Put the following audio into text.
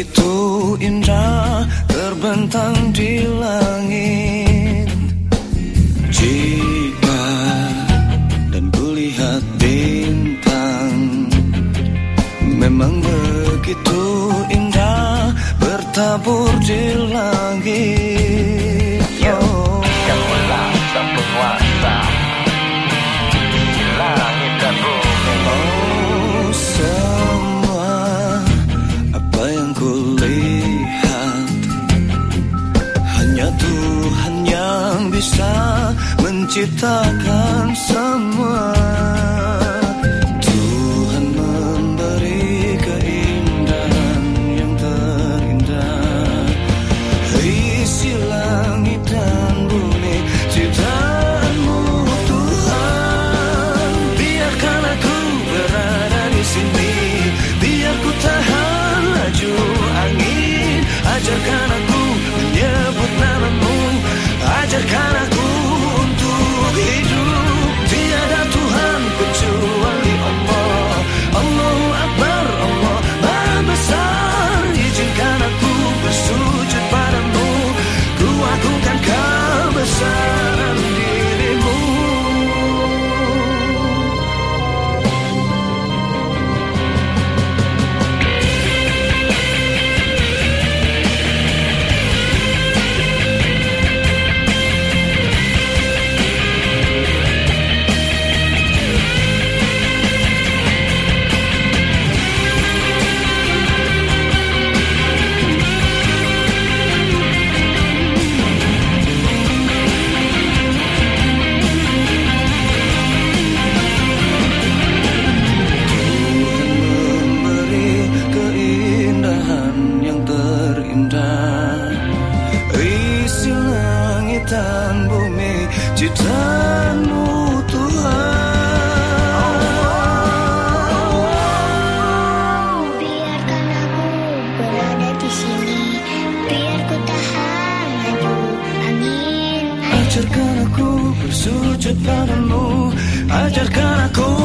Begitu indah terbentang di langit. Jika dan kulihat bintang Memang begitu indah bertabur di menciptakan semua ciptaanmu Tuhan Biarkan aku berada di sini, biar ku tahan laju angin. Ajarkan aku bersujud padamu Ajarkan aku